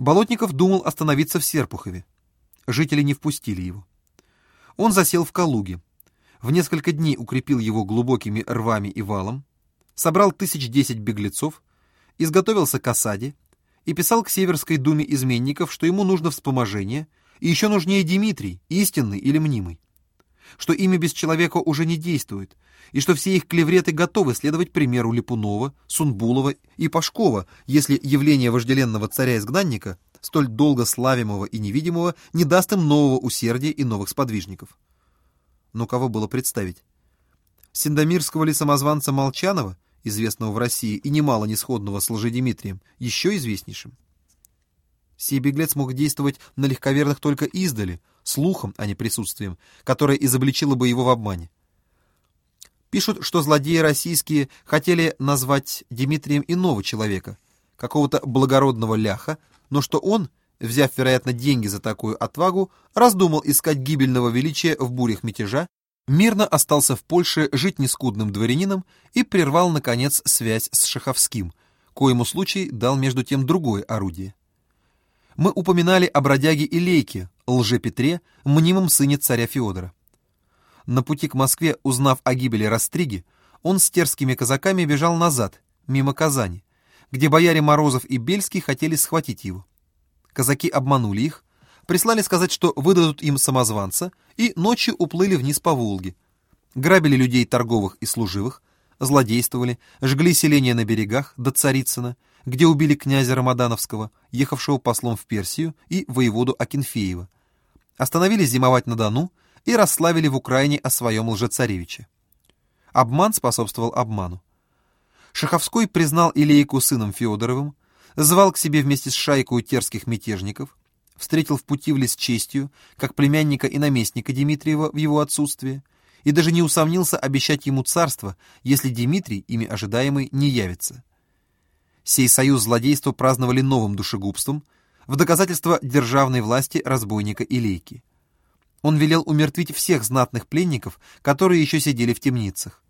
Болотников думал остановиться в Серпухове. Жители не впустили его. Он засел в Калуге. В несколько дней укрепил его глубокими рвами и валом, собрал тысяч десять беглецов, изготовился к осаде и писал к Северской думе изменников, что ему нужно вспоможение, и еще нужнее Дмитрий, истинный или мнимый, что имя без человека уже не действует, и что все их клевреты готовы следовать примеру Липунова, Сунбулова и Пашкова, если явление вожделенного царя-изгнанника, столь долго славимого и невидимого, не даст им нового усердия и новых сподвижников. Но кого было представить? Синдомирского ли самозванца Молчанова, известного в России и немало несходного с Лжедимитрием, еще известнейшим? Сей беглец мог действовать на легковерных только издали, слухом, а не присутствием, которое изобличило бы его в обмане. Пишут, что злодеи российские хотели назвать Дмитрием иного человека, какого-то благородного ляха, но что он, взяв, вероятно, деньги за такую отвагу, раздумал искать гибельного величия в бурях мятежа, мирно остался в Польше жить нескудным дворянином и прервал, наконец, связь с Шаховским, коему случай дал между тем другое орудие. Мы упоминали о бродяге Илейке, лже-Петре, мнимом сыне царя Феодора. На пути к Москве, узнав о гибели Растриги, он с терскими казаками бежал назад, мимо Казани, где бояре Морозов и Бельский хотели схватить его. Казаки обманули их, прислали сказать, что выдадут им самозванца, и ночью уплыли вниз по Волге. Грабили людей торговых и служивых, злодействовали, жгли селения на берегах до Царицына, где убили князя Рамадановского, ехавшего послом в Персию, и воеводу Акинфеева. Остановились зимовать на Дону и расславили в Украине о своем лжецаревиче. Обман способствовал обману. Шаховской признал Илейку сыном Федоровым, звал к себе вместе с шайкой терских мятежников, встретил в Путивле с честью, как племянника и наместника Дмитриева в его отсутствие, и даже не усомнился обещать ему царство, если Дмитрий, ими ожидаемый, не явится. Сей союз злодейства праздновали новым душегубством, в доказательство державной власти разбойника Илейки. Он велел умертвить всех знатных пленников, которые еще сидели в темницах.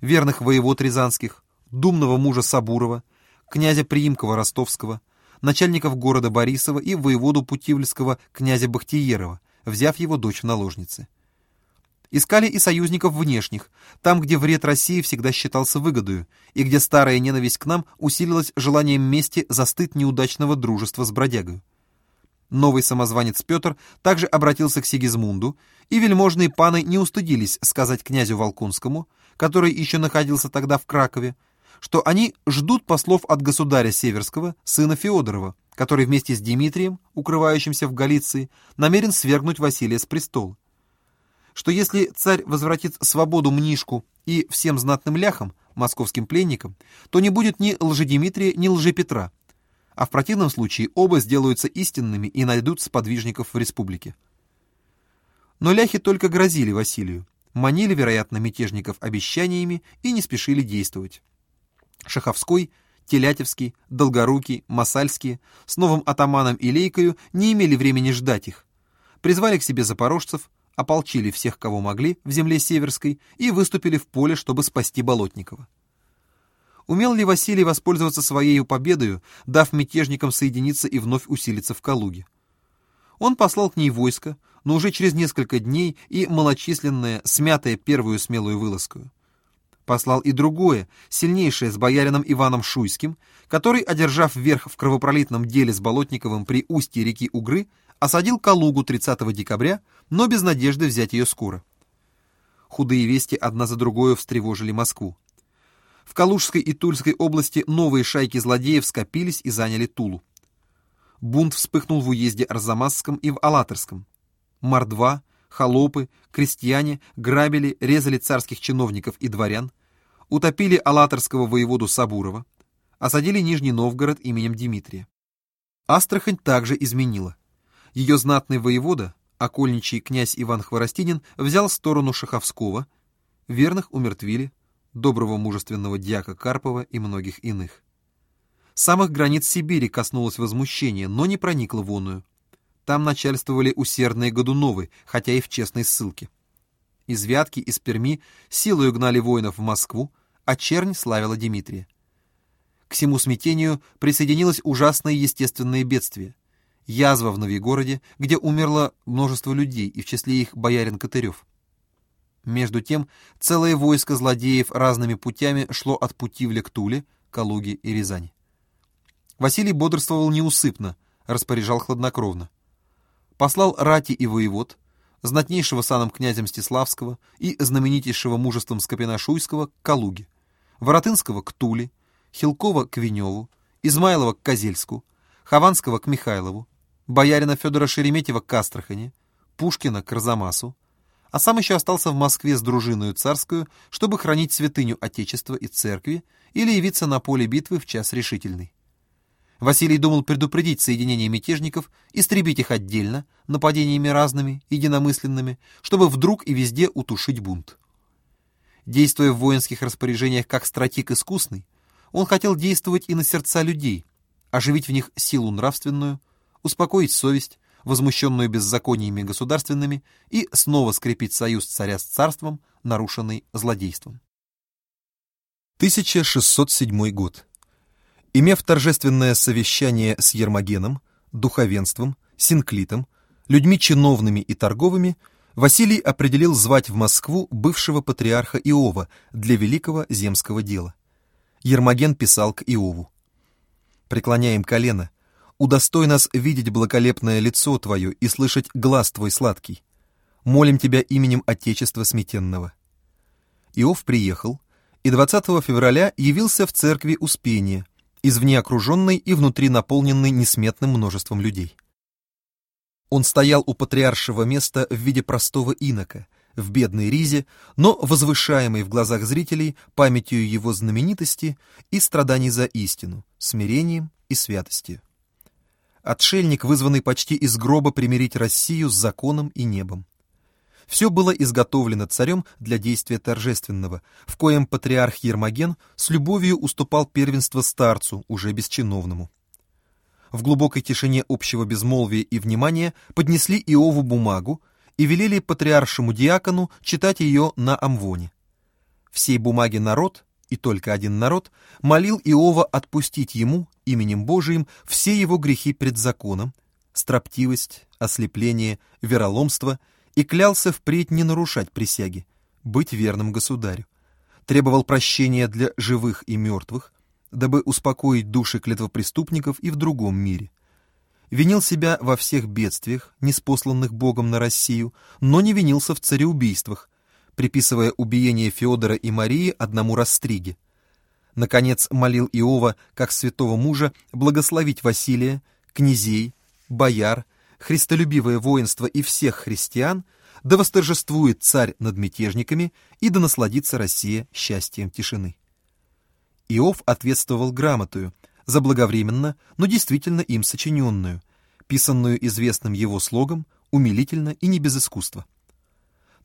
Верных воевод Рязанских, думного мужа Сабурова, князя Приимкова Ростовского, начальников города Борисова и воеводу Путивльского князя Бахтиерова, взяв его дочь в наложницы. Искали и союзников внешних, там, где вред России всегда считался выгодою, и где старая ненависть к нам усилилась желанием мести за стыд неудачного дружества с бродягою. Новый самозванец Петр также обратился к Сигизмунду, и вельможные паны не устыдились сказать князю Волконскому, который еще находился тогда в Кракове, что они ждут послов от государя Северского, сына Феодорова, который вместе с Дмитрием, укрывающимся в Галиции, намерен свергнуть Василия с престола. Что если царь возвратит свободу Мнишку и всем знатным ляхам, московским пленникам, то не будет ни лжедимитрия, ни лжепетра, а в противном случае оба сделаются истинными и найдут сподвижников в республике. Но ляхи только грозили Василию, манили, вероятно, мятежников обещаниями и не спешили действовать. Шаховской, Телятевский, Долгорукий, Масальский с новым атаманом Илейкою не имели времени ждать их. Призвали к себе запорожцев, ополчили всех, кого могли, в земле Северской и выступили в поле, чтобы спасти Болотникова. Умел ли Василий воспользоваться своей победою, дав мятежникам соединиться и вновь усилиться в Калуге? Он послал к ней войско, но уже через несколько дней и малочисленное, смятое первую смелую вылазку. Послал и другое, сильнейшее с боярином Иваном Шуйским, который, одержав верх в кровопролитном деле с Болотниковым при устье реки Угры, осадил Калугу 30 декабря, но без надежды взять ее скоро. Худые вести одна за другой встревожили Москву. В Калужской и Тульской области новые шайки злодеев скопились и заняли Тулу. Бунт вспыхнул в уезде Арзамасском и в Алаторском. Мордва, холопы, крестьяне грабили, резали царских чиновников и дворян, утопили алаторского воеводу Сабурова, осадили Нижний Новгород именем Дмитрия. Астрахань также изменила. Ее знатный воевода, окольничий князь Иван Хворостинин, взял сторону Шаховского, верных умертвили, доброго мужественного дьяка Карпова и многих иных. Самых границ Сибири коснулось возмущение, но не проникло в оную. Там начальствовали усердные Годуновы, хотя и в честной ссылке. Из Вятки, из Перми силою гнали воинов в Москву, а чернь славила Дмитрия. К всему смятению присоединилось ужасное естественное бедствие. Язва в Новигороде, где умерло множество людей, и в числе их боярин Катырев. Между тем, целое войско злодеев разными путями шло от Путивля к Туле, Калуге и Рязани. Василий бодрствовал неусыпно, распоряжал хладнокровно. Послал рати и воевод, знатнейшего саном князя Мстиславского и знаменитейшего мужеством Скопина-Шуйского к Калуге, Воротынского к Туле, Хилкова к Веневу, Измайлова к Козельску, Хованского к Михайлову, боярина Федора Шереметьева к Астрахани, Пушкина к Арзамасу, а сам еще остался в Москве с дружиною царскую, чтобы хранить святыню Отечества и Церкви или явиться на поле битвы в час решительный. Василий думал предупредить соединение мятежников, истребить их отдельно, нападениями разными, единомысленными, чтобы вдруг и везде утушить бунт. Действуя в воинских распоряжениях как стратег искусный, он хотел действовать и на сердца людей, оживить в них силу нравственную, успокоить совесть, возмущенную беззакониями государственными, и снова скрепить союз царя с царством, нарушенный злодейством. 1607 год. Имев торжественное совещание с Ермогеном, духовенством, синклитом, людьми чиновными и торговыми, Василий определил звать в Москву бывшего патриарха Иова для великого земского дела. Ермоген писал к Иову. «Преклоняем колено, удостой нас видеть благолепное лицо Твое и слышать глаз Твой сладкий. Молим Тебя именем Отечества Сметенного». Иов приехал, и 20 февраля явился в церкви Успения, извне окруженный и внутри наполненный несметным множеством людей. Он стоял у патриаршего места в виде простого инока, в бедной ризе, но возвышаемый в глазах зрителей памятью его знаменитости и страданий за истину, смирением и святостью. Отшельник, вызванный почти из гроба примирить Россию с законом и небом. Все было изготовлено царем для действия торжественного, в коем патриарх Ермоген с любовью уступал первенство старцу, уже бесчиновному. В глубокой тишине общего безмолвия и внимания поднесли Иову бумагу и велели патриаршему диакону читать ее на амвоне. Всей бумаге народ, и только один народ, молил Иова отпустить ему, именем Божиим, все его грехи пред законом, строптивость, ослепление, вероломство — и клялся впредь не нарушать присяги, быть верным государю. Требовал прощения для живых и мертвых, дабы успокоить души клетвопреступников и в другом мире. Винил себя во всех бедствиях, неспосланных Богом на Россию, но не винился в цареубийствах, приписывая убиение Феодора и Марии одному Растриге. Наконец молил Иова, как святого мужа, благословить Василия, князей, бояр, христолюбивое воинство и всех христиан, да восторжествует царь над мятежниками и да насладится Россия счастьем тишины. Иов ответствовал грамотою, заблаговременно, но действительно им сочиненную, писанную известным его слогом, умилительно и не без искусства.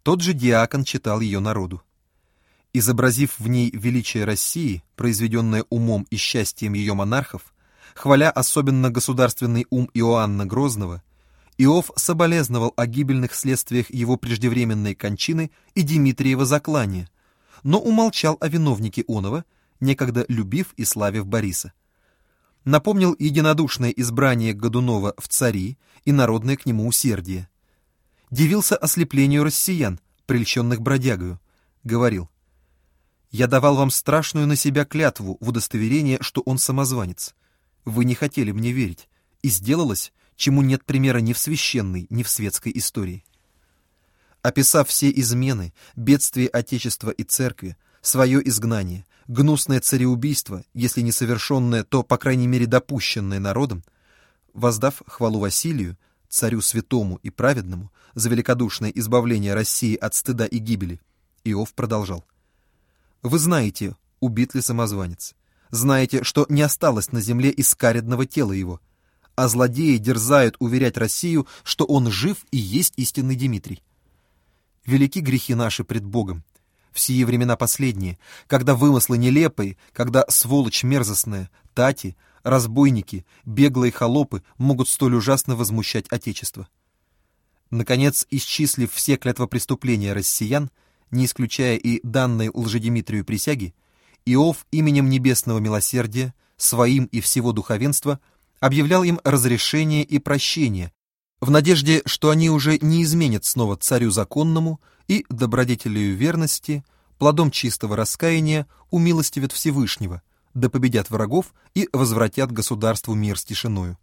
Тот же диакон читал ее народу. Изобразив в ней величие России, произведенное умом и счастьем ее монархов, хваля особенно государственный ум Иоанна Грозного, Иов соболезновал о гибельных следствиях его преждевременной кончины и Дмитриева заклания, но умолчал о виновнике Онова, некогда любив и славив Бориса. Напомнил единодушное избрание Годунова в цари и народное к нему усердие. Дивился ослеплению россиян, прельщенных бродягою. Говорил, «Я давал вам страшную на себя клятву в удостоверение, что он самозванец. Вы не хотели мне верить, и сделалось, чему нет примера ни в священной, ни в светской истории. Описав все измены, бедствия Отечества и Церкви, свое изгнание, гнусное цареубийство, если не совершенное, то, по крайней мере, допущенное народом, воздав хвалу Василию, царю святому и праведному, за великодушное избавление России от стыда и гибели, Иов продолжал. «Вы знаете, убит ли самозванец. Знаете, что не осталось на земле искаредного тела его, а злодеи дерзают уверять Россию, что он жив и есть истинный Дмитрий. Велики грехи наши пред Богом, в сие времена последние, когда вымыслы нелепые, когда сволочь мерзостная, тати, разбойники, беглые холопы могут столь ужасно возмущать Отечество. Наконец, исчислив все клятвопреступления россиян, не исключая и данной лжедимитрию присяги, Иов именем небесного милосердия, своим и всего духовенства – объявлял им разрешение и прощение, в надежде, что они уже не изменят снова царю законному и добродетелю верности, плодом чистого раскаяния умилостивят Всевышнего, да победят врагов и возвратят государству мир с тишиною.